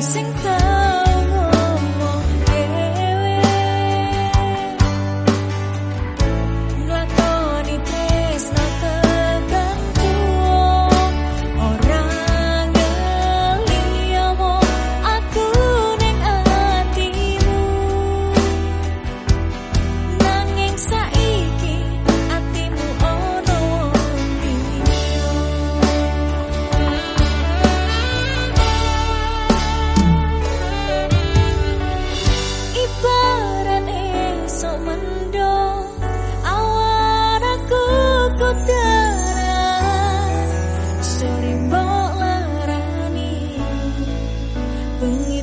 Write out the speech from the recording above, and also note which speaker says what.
Speaker 1: 心的。Believe